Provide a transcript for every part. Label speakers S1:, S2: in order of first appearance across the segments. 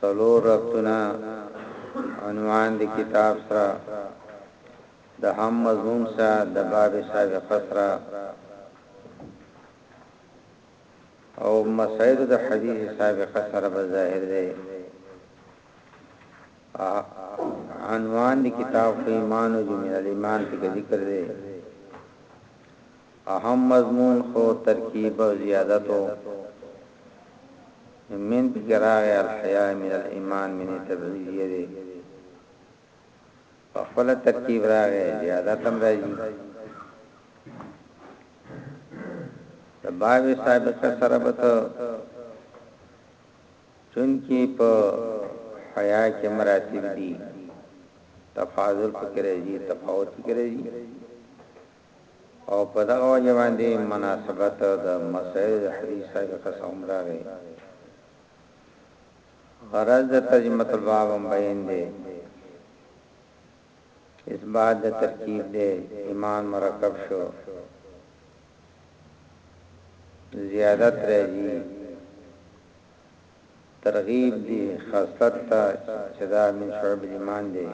S1: څلور ربطونه عنوان د کتاب سره د هم مضمون سه د باب سابقه سره او مسائل د حدیث سابقه سره به ظاهر دی عنوان د کتاب ایمان او جمله ایمان ته ذکر دی اهم مضمون خو ترکیب او زیادت و، نو منت کې راغی الحیا من الایمان منې تبعیضیه دی، په خپله ترکیب راغی، زیادت هم راځي. د باب سابقه سره به ته چونکې په حیا کې مراتب دي، تفاضل پکې راځي، تفاوت پکې راځي. او په دغه وجه باندی مناسبت د مسائلو د حدیث صاحب قصه هم راغی غرض د ترجمه الباب هم بیان دی اثبات د ترکیب دی ایمان مرکب شو زیادت راځي ترغیب دی خاصت تا چدا من شعب ایمان دی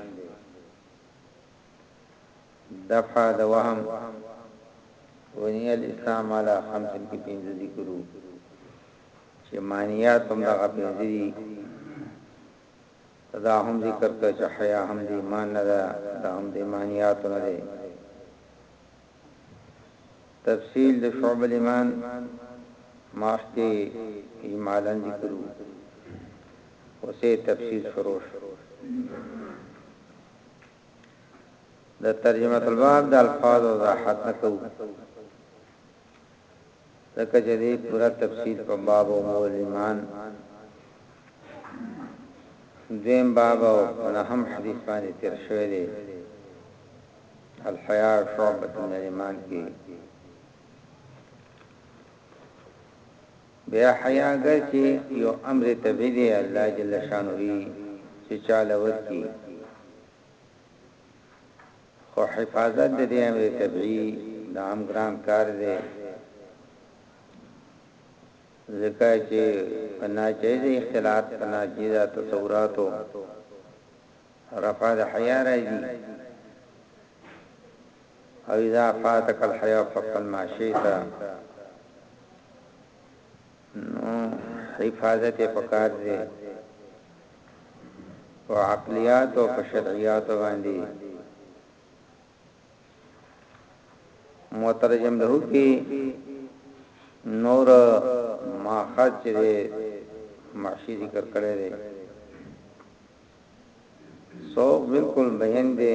S1: دفع د وهم بني الاسلام علی خمس کې پنځه ذکرو چې معنیات هم دغه پنځه دي دا هم ذکر کړ چې حیا هم د ایمان نه ده دا هم د ایمانیات نه ده تفصیل د شعب الایمان ماخته اجمالا ذکرو اوسه تفصیل شروع شو د ترجمه الباب د الفاظو وضاحت نه کوو ځکه چې دې پورا تفصیل په باب او مول ایمان دیم باب او نه هم حدیث باندې تیر شوی دی الحیا شعبۃ من ایمان کې بیا حیا ګر چی یو امر طبعی دی الله جل شانه یی چی چاله ورکی خو حفاظت د دی امر طبعی د هم ګران کار دی ځکه چې پنا چیز اختلاط پنا چیز تصوراتو رفع د حياء راځي او اذا فاتك الحياء فافعل ما شئت نو حفاظت پکار دی او عقليات او شرعيات باندې مترجم له کې نور ماخذ چې معشي ذکر کړی دی سو بالکل بهن دی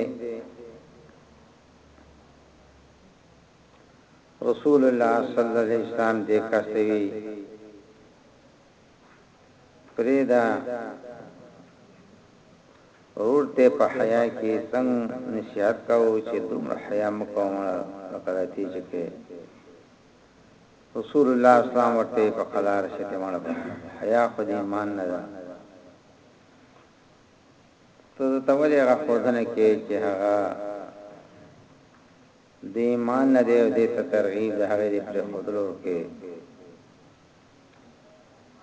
S1: رسول الله صلی الله علیه وسلم دې کاستوي پریدا ورته په حیا کې څنګه نصیحت کاوه چې دومره حیا مکوونه لکه دې چې کې رسول الله اسلام ورته په قلار شته مړه حیا خو دې ایمان نه ده ته د تولې هغه خوځنه کې چې هغه د ایمان نه دی او د ترغیب د هغه د پر خودلو کې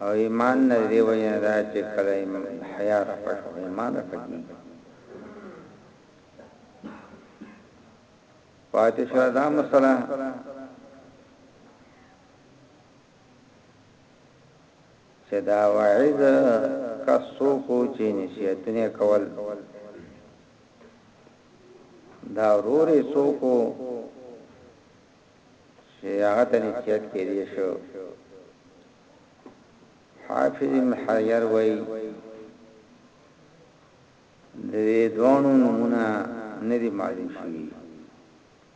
S1: او ایمان نه دی وینا دا چې کله حیا را پټ ایمان را پټ پاتې شو دا مسله چې دا واعظ کس څوک و چې نصیحتونه یې کول؟ دا ورور یې څوک و چې هغه ته نصیحت کېدی شو؟ حافظ ابن حجر وایي د دوانو نمونه نه دي معلوم شوي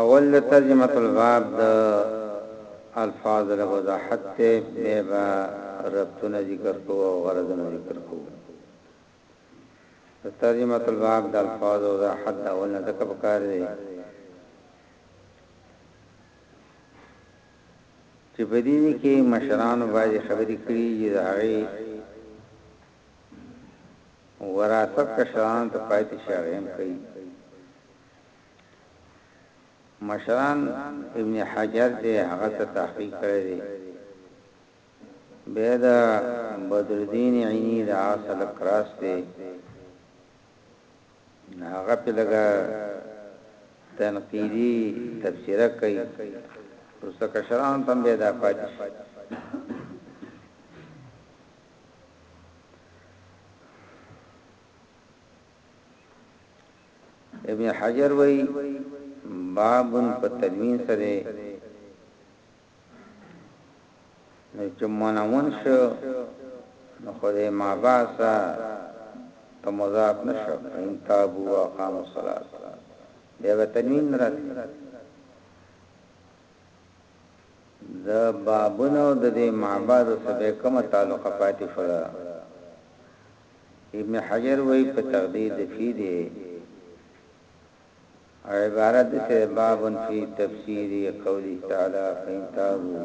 S1: اول د ترجمة الباب د الفاظو لږ وضاحت دی بیا به ربطونه ذکر کوو او غرضونه ذکر کوو. د ترجمة الباب د الفاظو وضاحت د اول نه ځکه پکار دی چې په دې کې مشرانو باندې خبرې کړي چې د هغې وراثت کشرانو ته پاتې شي هغه هم کوي مشران ابن حجر دې هغه ته تحقیق کړی دی به دا بدر الدین عینی دا اصل کراس دی هغه په لګا تنقیدی تفسیره کوي اوس کشران تم به دا پاتې ابن حجر وی باب په تنوین سره نو چې منون شو نو خدای ما باسا ته مضاف نشو ان تابو اقام الصلاه بیا به تنوین راځي د بابونو او د دې معبادو څخه بیا کومه تعلقه پاتې شوله؟ ابن حجر وایي په تقدیر د فی دې او عبارت د سره بابن فی تفسیر قوله تعالی فین تابو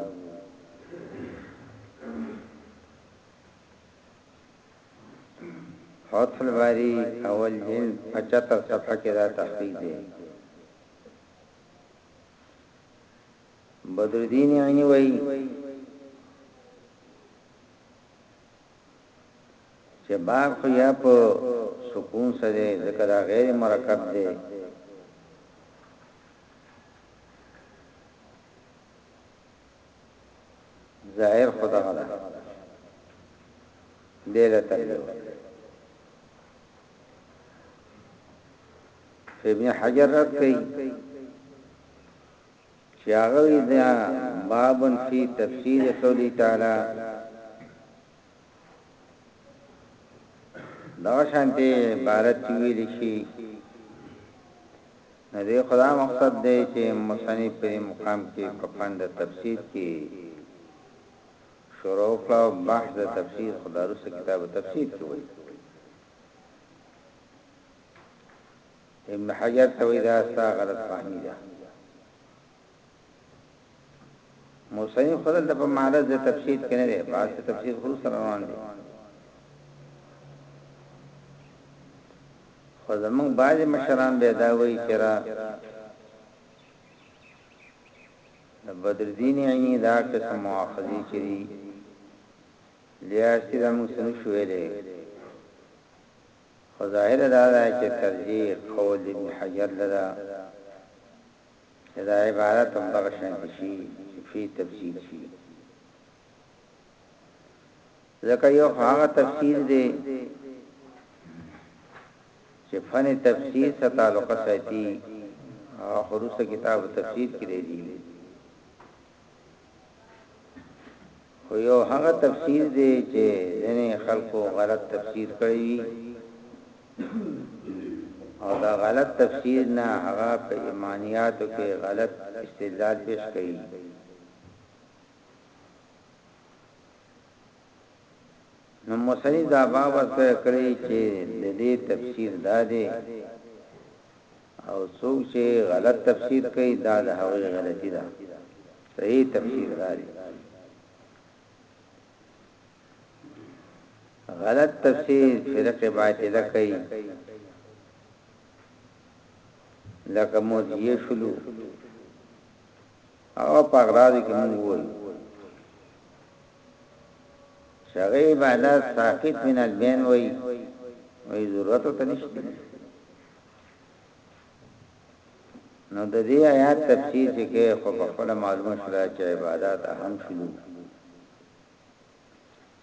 S1: حوت الباری اول جلد 75 صفحه کې دا تحقیق دی بدرالدین عینی وایي چې باغ خو یا په سکون سره ذکر غیر مرکب دی ظاهر خدا غلا دې له ترجمه ابن حجر رد کوي چې هغه دا بابن فی تفسیر قولی تعالی دا شانته عبارت ویل شي نه دی خدا مقصد دی چې مصنف په مقام کې په پند تفسیر کې شروع وکړه او بحث د تفسیر خو دا وروسته کتاب تفسیر کې وایي ابن حجر ته وایي دا ستا غلط فهمي ده موسنی خدل ته په معرض د تفسیر کې نه دی بحث د تفسیر خو سره روان دی خو زمونږ باج مشران به دا وایي چې را د بدرالدین عیني دا قسم مواخذې چې دي، لیاستی ته موږ څه نه شو ویلی، خو ظاهره دا ده چې ترجیح قول د ابن حجر له ده چې دا عبارت هم دغه شانتې شي چې پښې تفسیر شي. ځکه یو خو هغه تفسیر دی چه فن تفسیر سره تعلقه ساتی هغه خو روسته کتاب تفسیر کی راځی خو یو هغه تفسیر دی چه ځنی خلقو غلط تفسیر کړی او دا غلط تفسیر نه هغه په ایمانیاتو کې غلط استدلال پیش کړي نو مصنف دا باب ورته کړی چی ددی تفسیر دا دی او څوک چی غلط تفسیر کوي دا د هغوی غلطی ده صحیح تفسیر دا دی غلط تفسیر فرق باطله کوي لکه مو دی شلو او پاغراض کې موږ وایو چې هغه عبادات ساقط من البین وای وای ضرورت ته نشته نو د دې آیات تفسیر چې کې خو په خپل معلومه شوه چې عبادت اهم شلو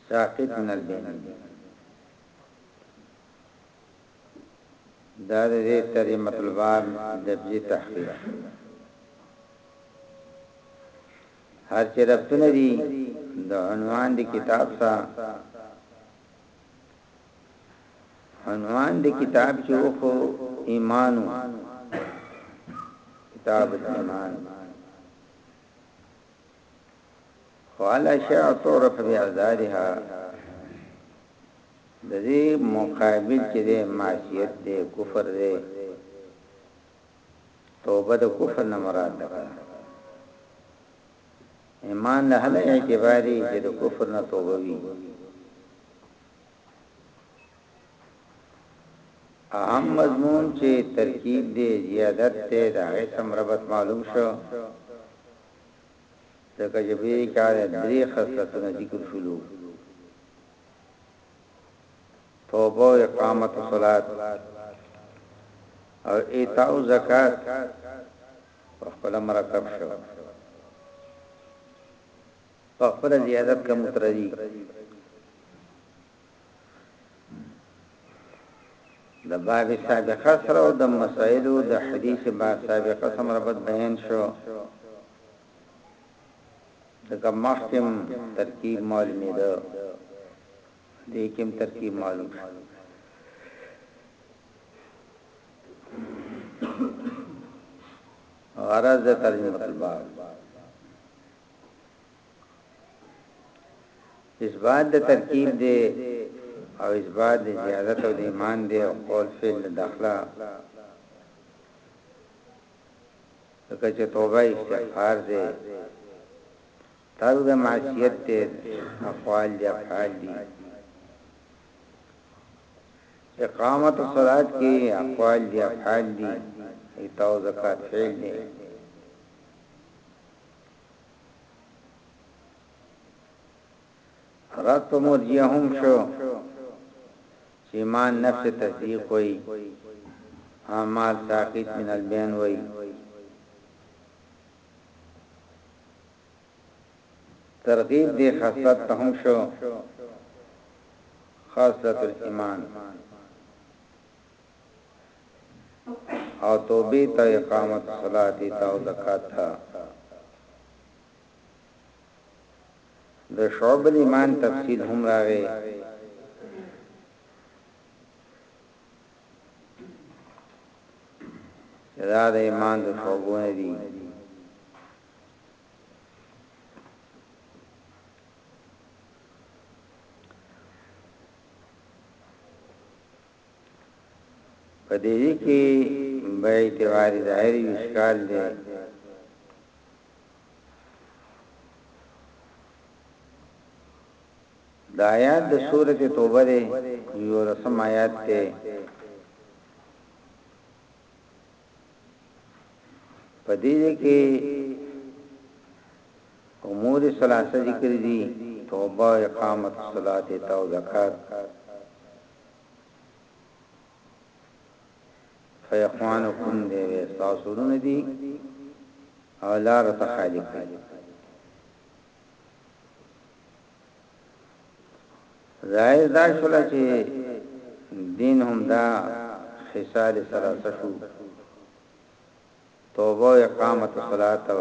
S1: ساقط من البین دا دې ترجمه الباب د دې تحقیق هر چې ربطونه دي د عنوان د کتاب سره عنوان د کتاب چې وخو ایمانو کتاب ایمان خوالا شاء طورف بی ازارها د دې مقابل چې د معصیت دی کفر دی توبه د کفر نه مراد ده کنه ایمان له هغه اعتباري چې د کفر نه توبه وي اهم مضمون چې ترکیب دی زیادت ته د هغه سم ربط معلوم شو ځکه چې به کار درې خصلتونه ذکر شولو توبه او اقامت الصلات او ایتاء الزکات په خپل مرکب شو په خپل زیادت کم تر دي د باب سابقه سره او د مسائلو د حدیث باب سابقه سره ربط بیان شو ځکه مخکې هم ترکیب معلومیده دې کې هم ترکیب معلوم شو غرض د ترجمه الباب اثبات د ترکیب دی او اثبات د زیادت او د ایمان دی او قول فعل داخله ځکه چې توبه استغفار دی ترک د معصیت دی افعال دی افعال دی اقامت الصلاة کې افعال دی افعال دی ایتاو زکات فعل دی رد په مرجیه هم شو چې ایمان نفس تصدیق وي اعمال ساقط من البین وي ترغیب دی خاصت ته هم شو خاصت الايمان او توبه ته اقامت صلات ته او زکات ته د شعب الايمان تفصيل هم راغی دا د ایمان د شعبونه دي په دې کې به اعتبار ظاهري وشکال دی دا آیات د سورت توبه دی یولسم آیات ته په دې کې امور ثلاثه ذکر دي توبه اقامت الصلاه او زکات فیخوانکم دی وی ستاسو ورونه دی او لار ته خالی کړی ظاهر دا شولا چې دین هم دا خصال ثلاثه شو توبه او اقامت صلات او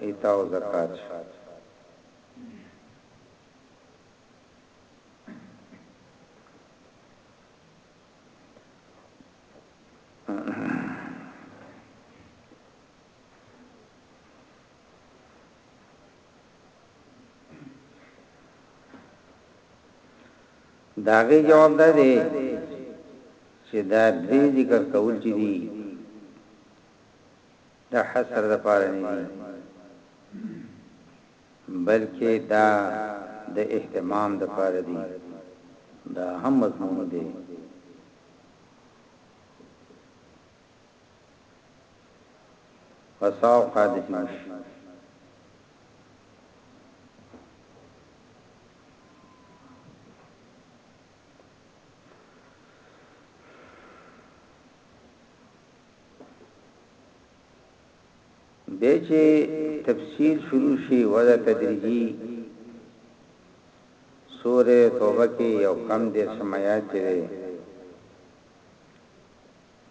S1: ایتاء زکات شو داغه جواب ده دی چې دا دې ذکر کول چې دي دا حسر د پاره نه دي بلکې دا د اهتمام لپاره دي، دا هم مضمون دی. فساو قادسي مشي. بیا چې تفسیر شروع شي وده تدریجي سوره توبه کې یو کم دیر شمایات چې دی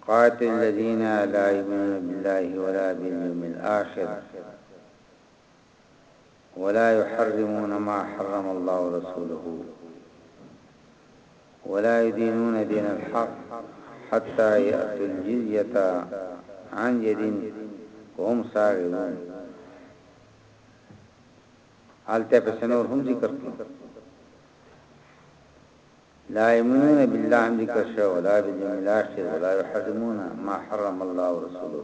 S1: قاتل الذين لا يؤمنون بالله ولا باليوم الآخر ولا يحرمون ما حرم الله ورسوله ولا يدينون دين الحق حتى يأتوا الجزية عن يد هم ساغلون حالته په سنور هم ذکر کړو لا یمنون بالله هم ذکر شو ولا بالجمع الاخر ولا يحرمون ما حرم الله ورسوله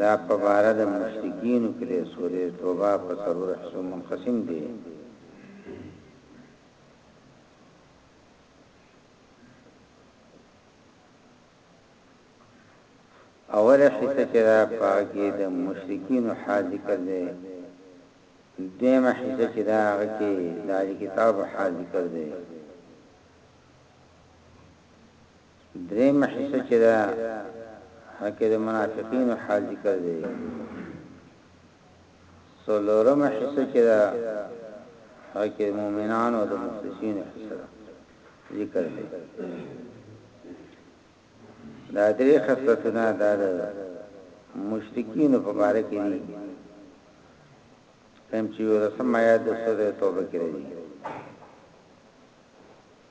S1: دا په باره د مشرکینو کې دی، سورة توبه په څلور حصو منقسم دی. اوله حصه چې ده په هغه کې د مشرکینو حال ذکر دی، دویمه حصه چې ده هغه کې د اهل کتابو حال ذکر دی. دریمه حصه چې ده هکې د منافقینو حال ذکر دی څلورمه حصه چې ده هکې مؤمنانو د مخلصینو حصه ده ذکر دی دا درې خصلتونه دا د مشرکین په باره کې دي کوم چې رسم آیات د سورې توبه کې دي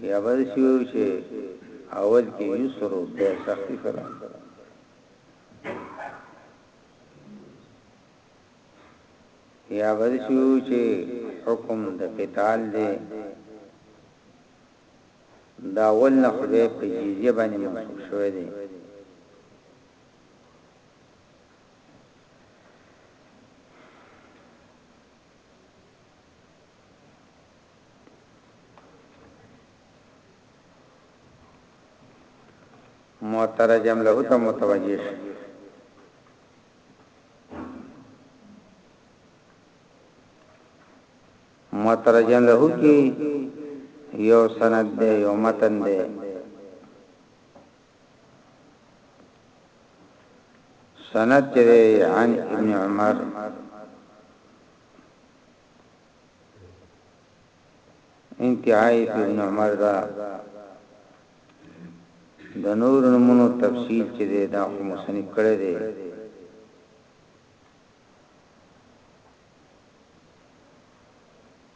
S1: بیا به داسې وایو چې اول کې یسر او بیا سختی شوله یا به داسې وایو چې حکم د قتال دی دا اول نه خو به په جزیه باندې منصوب شوی دی مترجم له ته متوجه شي. مترجم له کې یو سند دی یو متن دی سند چې دی عن ابن عمر انتهای ابن عمر دا د نور نمونو تفصیل چې دی دا خو مصنف کړی دی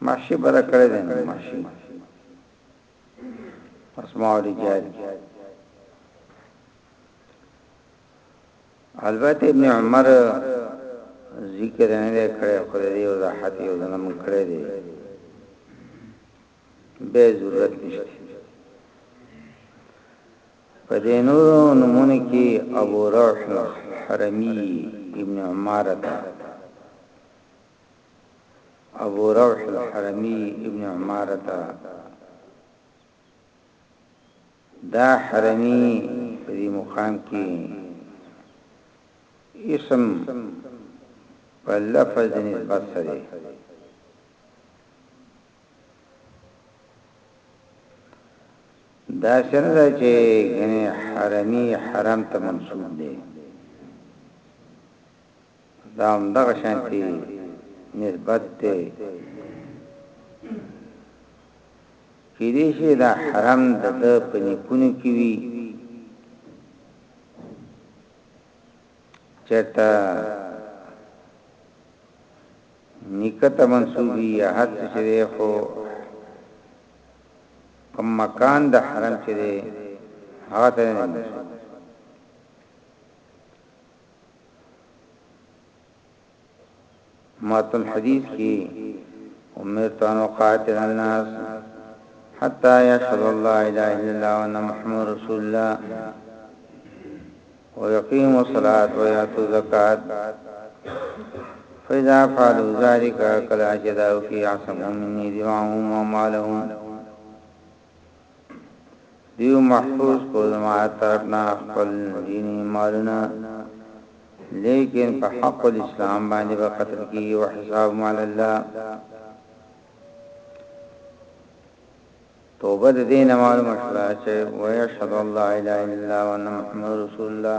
S1: ماشي بر کړی دی ماشي اسماء الرجال البته ابن عمر ذکر نه دی کړی خو دې وضاحت یو ځنه مونږ کړی دی به ضرورت نشته په دې نور نمونه کې ابو روح حرمی ابن عمارته ابو روح الحرمي ابن عماره دا حرمي په دې مقام کې اسم په لفظ نسبت سره دا سره دا چې غني حرمي حرم ته منسوب دی دا هم دغه شانتي نسبت دی کې دې شي دا حرم د د پنيکونو کې وي چرته نکت منسوبي یا حد چې دی خو کوم مکان د حرم چې دی هغه ته نه منسوب الحديث کی امرت وقاتل قاتل الناس حتى يشهد الله لا اله الا الله وان محمد رسول الله ويقيم الصلاه ويؤتوا الزكاه فإذا فعلوا ذلك كلا جداوا في عصمهم مني دماؤهم ومالهم دیو محفوظ کو زما طرفنا خپل دینی مالونه لیکن په حق الاسلام باندې به قتل کی او حساب مال الله توبه د دین مال مشرا چې وای اشهد الله الا الا وان محمد رسول الله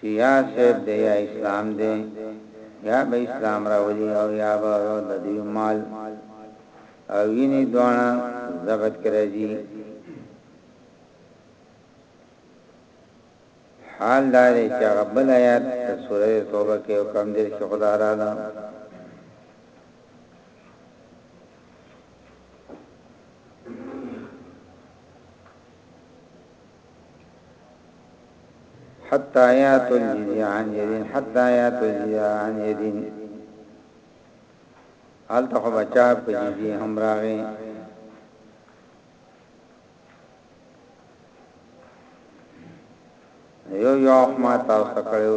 S1: چی یا صیب دی یا اسلام دی یا به اسلام راولی او یا به ددوی مال او وینی دواړه ضبط کی راځی حال دا دی چی هغه بل آیات د سوره توبه کې او کم دیر شي خدا را ده حتا یات الجزیه عن یدین حتا یات الجزیه عن یدین حال ته بچا په جزیه هم راغی یو یو ما تاسو کړو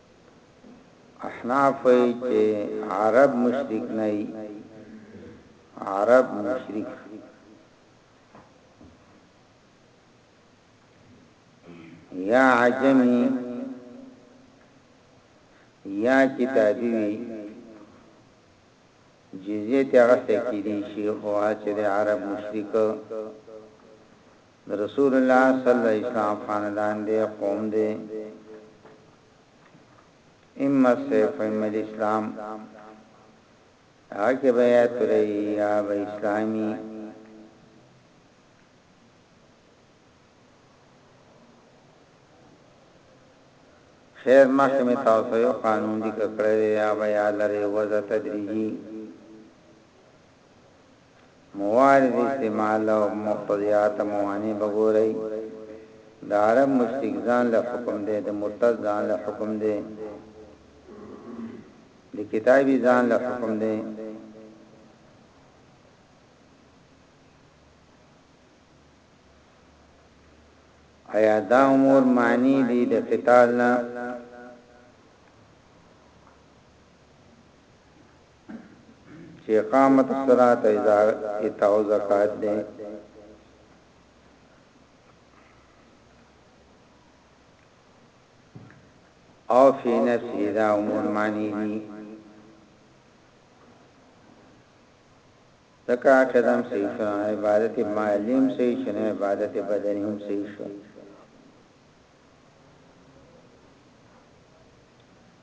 S1: احناف وایی چه عرب مشرک نه یی عرب مشرک یا عجمی یا کتابی وی جزیه تیغسته کی دی شیخ وها چه دی عرب مشرک د رسول الله صلی اسلام خاندان دی قوم دی اما السيف اما الاسلام هغه کې بیا ترې یا به اسلامي خیر مخکې می تاسو یو قانون دی کړی یا بیا لري وزه تدریجی موارد استعمال او مقتضیات موانع به ګورئ د عرب مشرک ځان له حکم دی د مرتد ځان له حکم دی د کتابی ځان له حکم دی ایا دا امور معنی دی د قتال نه چې اقامت الصلاه اذا اتاو زکات دې او فی نفسی دا امور معنی دی دکا قدم صحیح شو عبادت معلم صحیح شو عبادت بدنی هم صحیح شو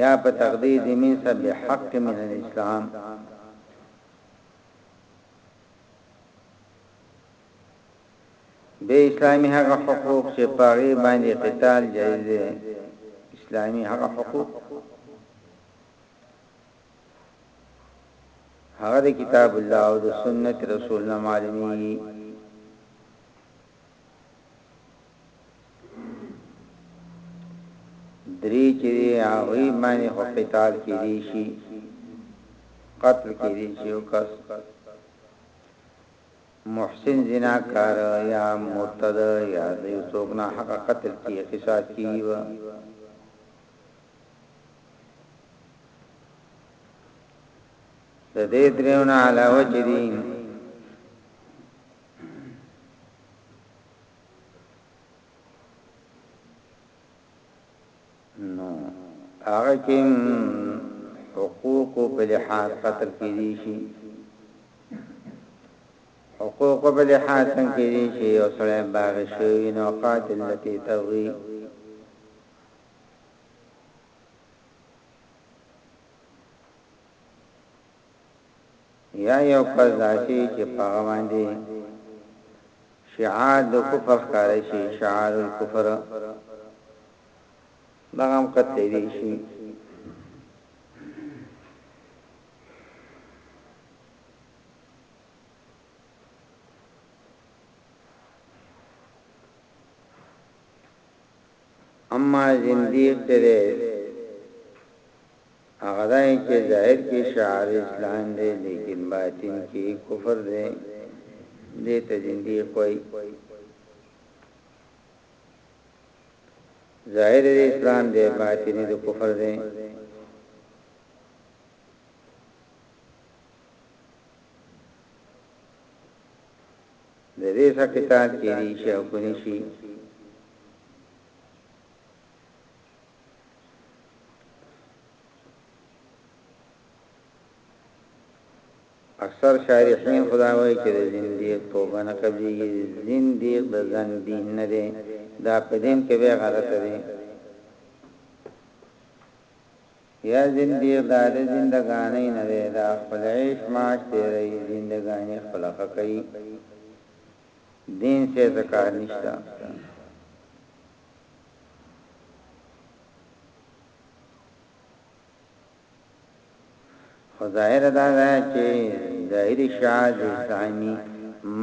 S1: یا په تقدیر د مینځ سره بحق من الاسلام. بې اسلامي هغه حقوق چې په هغې باندې قتال جایز دی اسلامي هغه حقوق هغه د کتاب الله او د سنت رسول نه معلومي درې چې دی هغوی باندې خو قتال کېدی شي قتل کېدی شي او کس محسن زناکار یا مرتد یا د یو څوک نه حق قتل کې قصاص کیږي د دې درېونه علاوه چې دي نو هغه کې حقوق په لحاظ قتل کېدی شي حقوق په لحاظ څنګه کېدی شي او سره باغ شوی نو قاتل لته توي یا یو کس داسې چې په هغه باندې شعار د کفر ښکاره شي شعار الکفر دغه هم قتلې دي شي اما زندیق چې هغه دا دی چه ظاهر کی شعار اسلام دی لیکن باطن کی کفر دی دی ته زندیق وایی ظاهر دی اسلام دی باطن دی کفر دی د دې سکتان کې دي چې او کني شي اکثر شارحین خدا وایي چې د زندیق توبه نه قبلیږي زندیق د ځان دین نه دی دا په دین کې به غلط دی یا زندیق دا د زندګانې نه دی دا خپل عیش معاش دی رہی زندګانې خپل کوي دین څه ذکر نشته خو ظاهره دا ده چې ظاهري شعار د اسلامي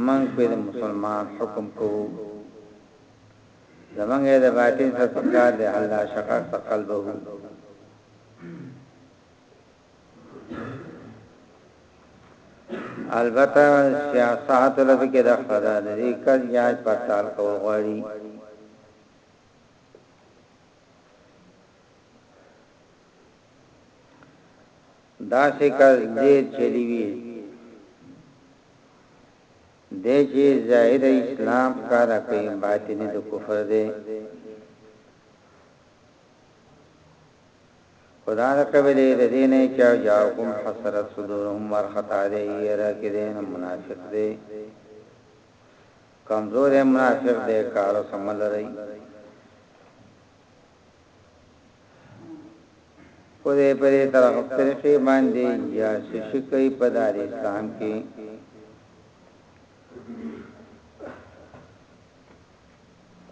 S1: موږ په د مسلمان حکم کوو زمونږ د باطن سره پکار دی الله شقق قلبه البته سیاست لږه کې د خدا د دې کل یاد پر تال کو غواړي دا څه کار دې چلی وی د چې ظاهر اسلام کار کوي باطنی د کفر دی خو دا نه قبلېږي د دې نه يې چا جاءکم حصرت صدورهم وارخطا دی يېره کې دی نو منافق دی کمزوری منافق دی کارو سره مه لرئ خو دې په دې طرف طریقې باندې یا شي کوي په دار اسلام کې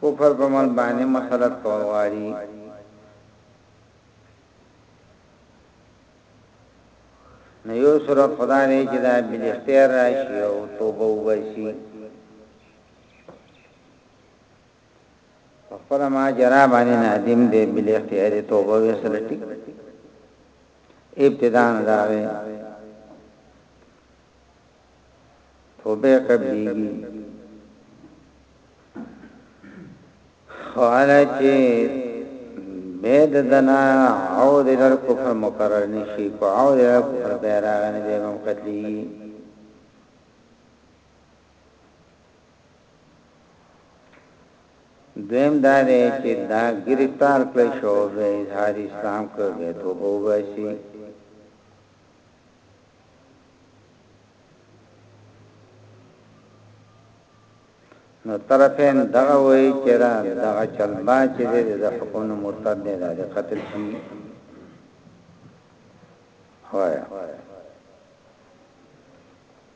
S1: کفر په مل باندې مسلط کول غواړي نو یو صورت خدا دی چې دا بل اختیار راشي او توبه وباسي خپل ما جرا باندې نادم دی بل اختیار توبه وسره ټیک ابتداء نه داوي توبه قبليږي خواله چې بيد دنا او د لر کفر مقرر نشي کو او د کفر بیراغ نه به هم قتلي دویم دا دی چې دا گرفتار کړی شو به اظهار اسلام کو به توبه وشي نو طرفین دغه وایي چې دا دغه چلبا چې دی د حکومت مرتد دی دا د قتل شي وایا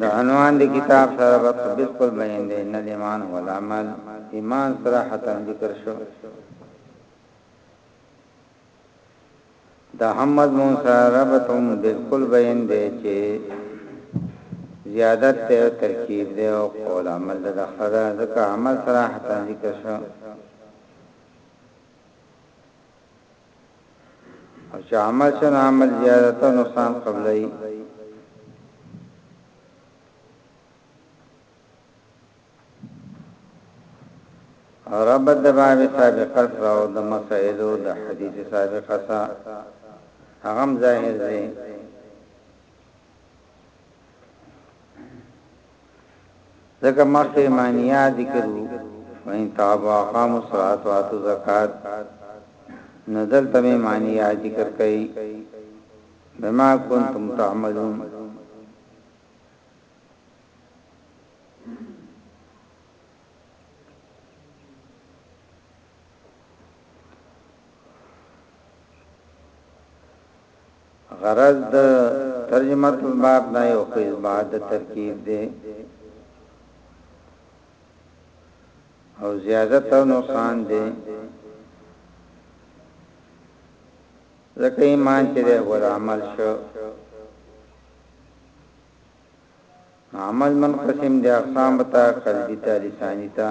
S1: د عنوان د کتاب سره وخت بالکل بیان دی نه د ایمان او عمل ایمان سره حتی ذکر شو د محمد موسی ربتم بالکل بیان دی چې زیادت ته ترکیب دی او قول عمل د خدا ځکه عمل سره حتی ذکر شو او چې عمل شنو عمل زیادت او نقصان قبلای او رب د باب سابقه سره او د مسائلو د حدیث سابقه سره هغه ظاهر دی ځکه مخکې مانیا ذکر وو وین تاب واقام الصلات واتو زکات نزل تم مانیا ذکر کئی بما کنتم تعملون غرض د ترجمة الباب نه یو قیز بعد د ترکیب دی او زیادت او نقصان دی ځکه ایمان چې دی ور عمل شو عمل منقسم دی اقسام تا قلبی تا لسانی تا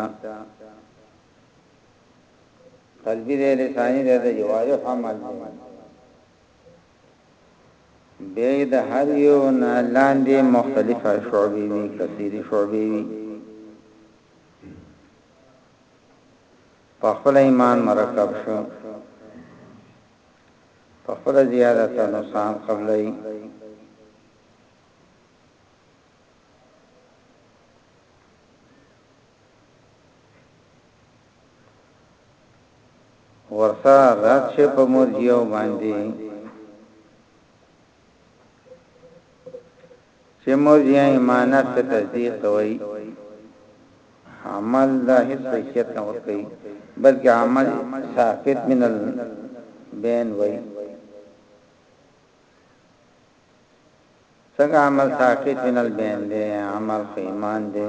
S1: قلبی دی لسانی دی د جوارح عمل دی بیا یې د هر یو نه لاندې مختلفه شعبې وي کثیرې شعبې وي په خپل ایمان مرکب شو په خپل زیادت نقصان قبلای ورسا رات شه په مرجیو باندې چې مرجیه ایمانت ته تصدیق کوي عمل دا هیڅ حیثیت نه ورکي بلکې عمل ثابت من البین وي څنګه عمل ساقط من البین دی عمل خو ایمان دی.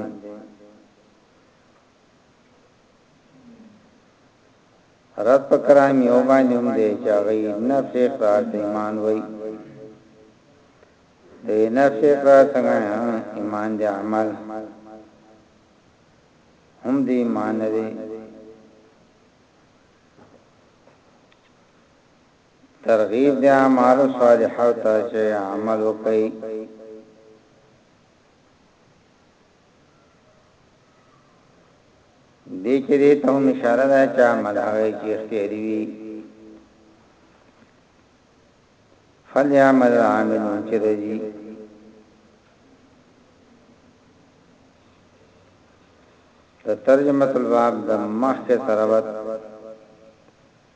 S1: رد په کرام یو باندې هم دی چې هغه نفس اقرار ته ایمان وای د نفس اقرار څنګه ایمان دی عمل هم دی ایمان دی ترغیب د اعمالو صالحو ته چې عمل وکړئ. دې کې دې ته هم اشاره ده چې عمل هغه چې اختیاري وي فلیعمل العاملون چې رځي د ترجمه الباب د مخکې سره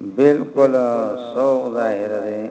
S1: بالکل سوق ظاهر دی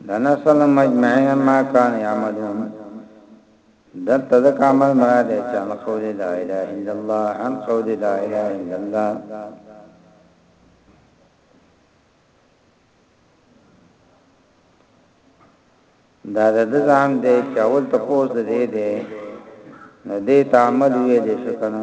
S1: لنسل مجمعین ما کان یعملون در تدک عمل مراد ہے چان قول لا الہ الا اللہ عن قول لا الہ الا اللہ دا د ځان دې چاول ته پوز دې دې نه دې تعامل ویلې شکنه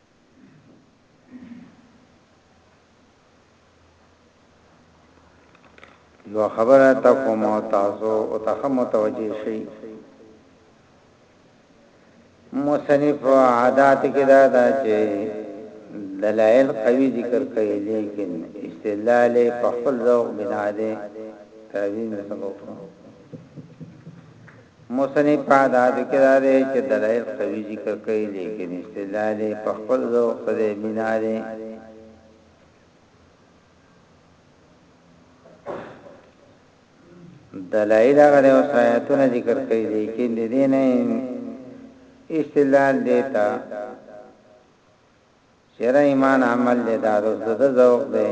S1: یو خبره تا کوم تاسو او تاسو متوجي شي مصنف عادت کې دا دا چې دلائل قوي ذکر کوي لیکن استدلال په خپل ذوق بنا دي تعبیر نه سبب مصنف په اداتو کې دا دی چې دلایل قوي ذکر کوي لیکن استدلال یې په خپل ذوق سره بنا دی دلایل هغه او آیاتونه ذکر کوي لیکن د دې نه استدلال دیتا شرع ایمان عمل له دارو د ذوق دی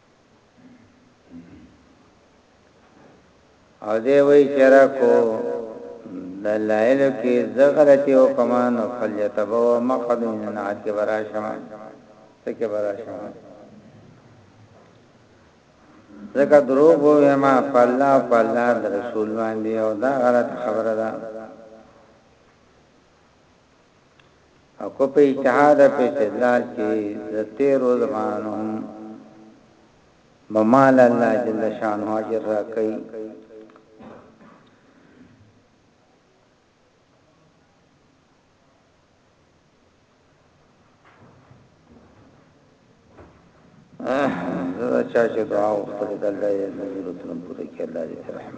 S1: او دی وی چرا کو دلائل کی زغلتی او کمان او فلیتبو مقد من النار کی برا شما سکی برا شما زکا دروب ہو یما پاللہ پاللہ رسول باندی او دا غلط خبر دا او که په اجتهاد او په استدلال کې د تیرو زمانو هم به مال الله جل شانه اجر راکړي زړه چا چې دعا وکړه د الله یې نظر ترم پوره کړه الله دې رحم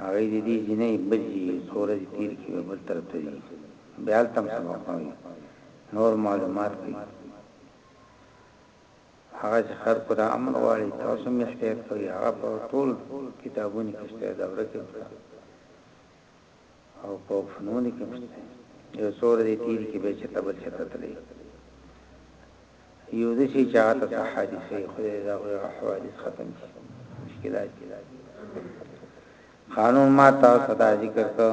S1: هغه د دې جینۍ بچ دي، یو څو ورځې تېرې کړي او بل طرف ته ځي، بیا هلته هم سبق وايي، نور معلومات کوي. هغه چې خلکو ته امن غواړي، تاسو هم یې شکایت کوئ، هغه په ټولو کتابونو کې شته، دوره کې هم شته او په فنونو کې هم شته، یو څو ورځې تېرې کړي بیا چېرته بل چېرته تللی. یو د شي چې هغه ته حادثه خدای دا غوړه حوادث ختم شي مشکلات قانون ما تاسو ته ذکر کو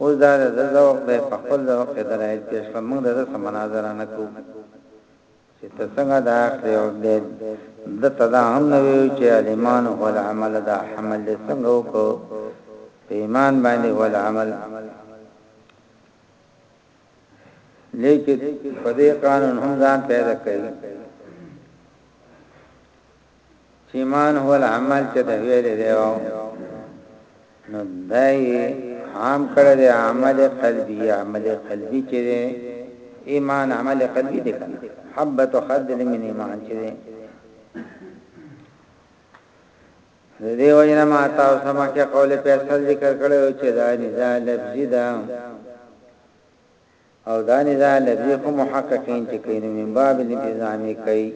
S1: اوس دا د ذوق به په خپل ذوق کې درایل پیش کړم موږ د سم مناظر نه کو چې ته څنګه دا اخلي او دې د تدا هم نه وی چې ایمان او عمل دا حمل څنګه وکړو په ایمان باندې ول عمل لیکن په دې قانون هم ځان پیدا کوي چې ایمان هو العمل چې د ویلې دی او نو دای عام کړه د عمل قلبي عمل قلبي چې دی ایمان عمل قلبي دی کنه حبت خردل من ایمان چې دی د دې وجې نه ما تاسو مخکې قول فیصل ذکر کړو چې دا نزاع لفظي ده او دا نزاع لفظي خو محققین چې کوي نو من باب الانتظامی کوي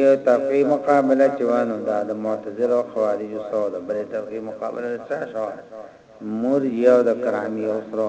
S1: یو تفریح مقابله چوانو دا د معتزل او خوارج سو د بل تفریح مقابله چا شو مور یو د کرامی او سره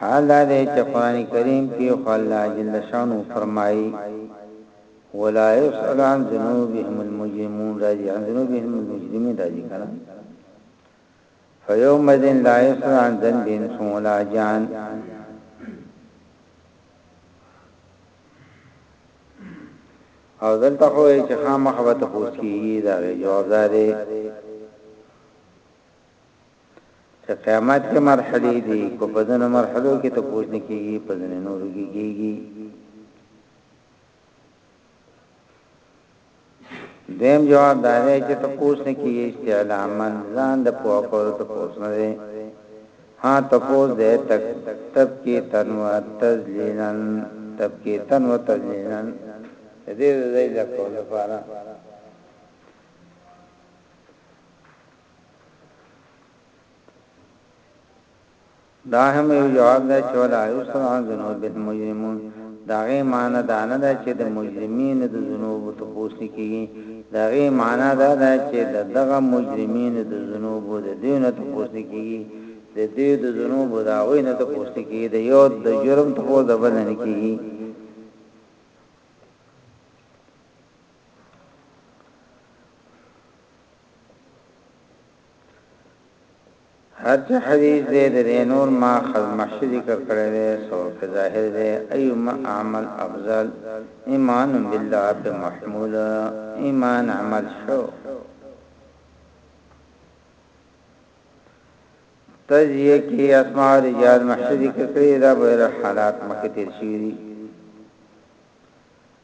S1: حال دا دی چې قرآن کریم کې خو الله جل شانه فرمایي ولا يسأل عن ذنوبهم المجرمون راځي عن ذنوبهم المجرمين راځي کنه فيوم ذن لا يسأل عن ذنب انس ولا جان او دلته خو چې خامخ به تاسو کیږي دا جواب ده په قیامت کې مرحلي دي کو په دنه مرحلو کې ته پوښتنه کیږي په دنه نورو کې کیږي دیم جواب دا دی چې ته پوښتنه کیږي چې علامه ځان د پوه کولو ته پوښتنه ده ها ته پوز ده تک تب کې تنوا تذلیلن تب کې تنوا تذلیلن دې دې ځای له کوله دا هم یو جواب دی چې ولا یسر عن ذنوب المجرمون دا غي معنی دا نه ده چې د مجرمینو د ذنوب ته پوښتنه کیږي دا غي معنی دا ده چې د دغه مجرمینو د ذنوب د دینه ته پوښتنه کیږي د دې د ذنوب دا غي نه ته پوښتنه کیږي د یو د جرم ته پوښتنه بل نه کیږي حد حدیث دې درې نور ما خزمه شي ذکر کړی دی سو په ظاهر دې ايما عمل افضل ایمان بالله په محمول ایمان عمل شو تزیه کې اسماء رجال محشر ذکر کړی دا به حالات مخکې تیر شي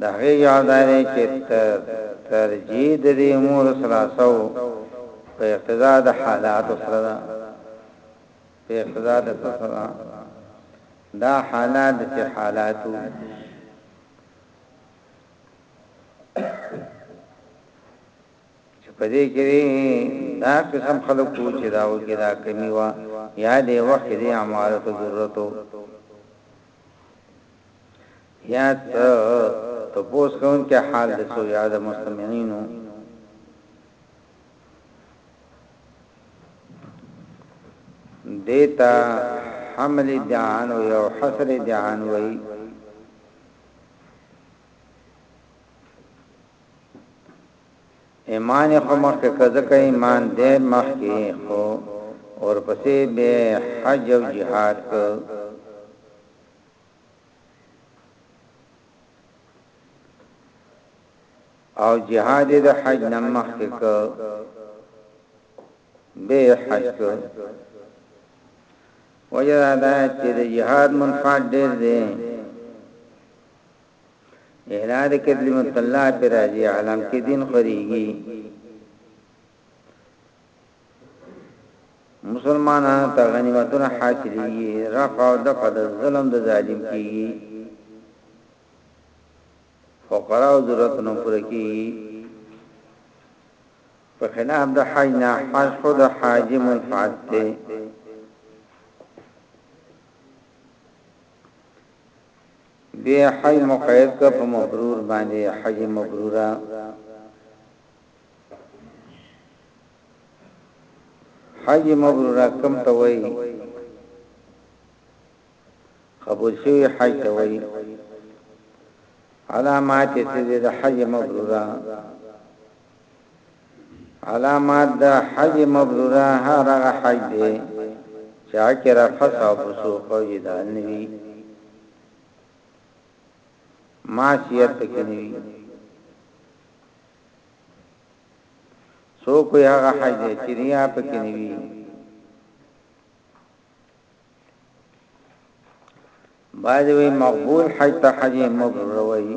S1: دا هغه یاد دی چې ترجیح د دې امور ثلاثو په اقتضا د حالات سره ده په اقتضا د سره دا حالات د چې حالاتو چې په دې کې دا قسم خلک وو چې د هغوی کې دا کمي وه یا د یوه وخت کې د عمارتو ضرورت و یا څه تپوس کوونکی حال د څو یاده مستمعینو دیتا حمل دیان و یو حسر دیان وی ایمان یې خو مخکې کړ ځکه ایمان دی مخکې ایښو ورپسې بیا حج او جهاد کړ او جهاد د حج نه مخکې کړ به حج کړ وجه دا چې د جهاد منفعت ډېر دی احراء د کلمت الله پر راځي عالم کې دین خوريږي مسلمانانو ته غنیمتونه حاصلېږي رفع او دفع د ظلم د ظالم کیږي فقرا او ضرورتونو پر کیږي په خلاف د حج نه حج خود حاج منفعت دی بیا یې حج مقید کړ په مبرور باندې حج مبروره. حج مبروره کوم ته وایي؟ قبول شوی حج ته وایي. علامات یې د حج مبروره علامات د حج مبروره هغه حج دی چې هکې رفس او فسوق او جدال نوي معصیت پکې نوي سو کوئی هغه حج دی چې ریا پکې نوي باید وی مقبول حج ته حج مبرور وی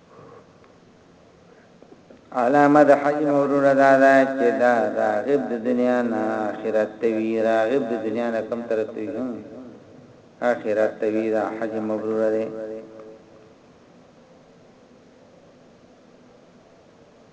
S1: علامه د حج مبرور ادا ده چې دا راغب د دنیا نه آخرت ته وی راغب د دنیا نه کم طرف ته وی آخرت ته وی دا حج مبرور ده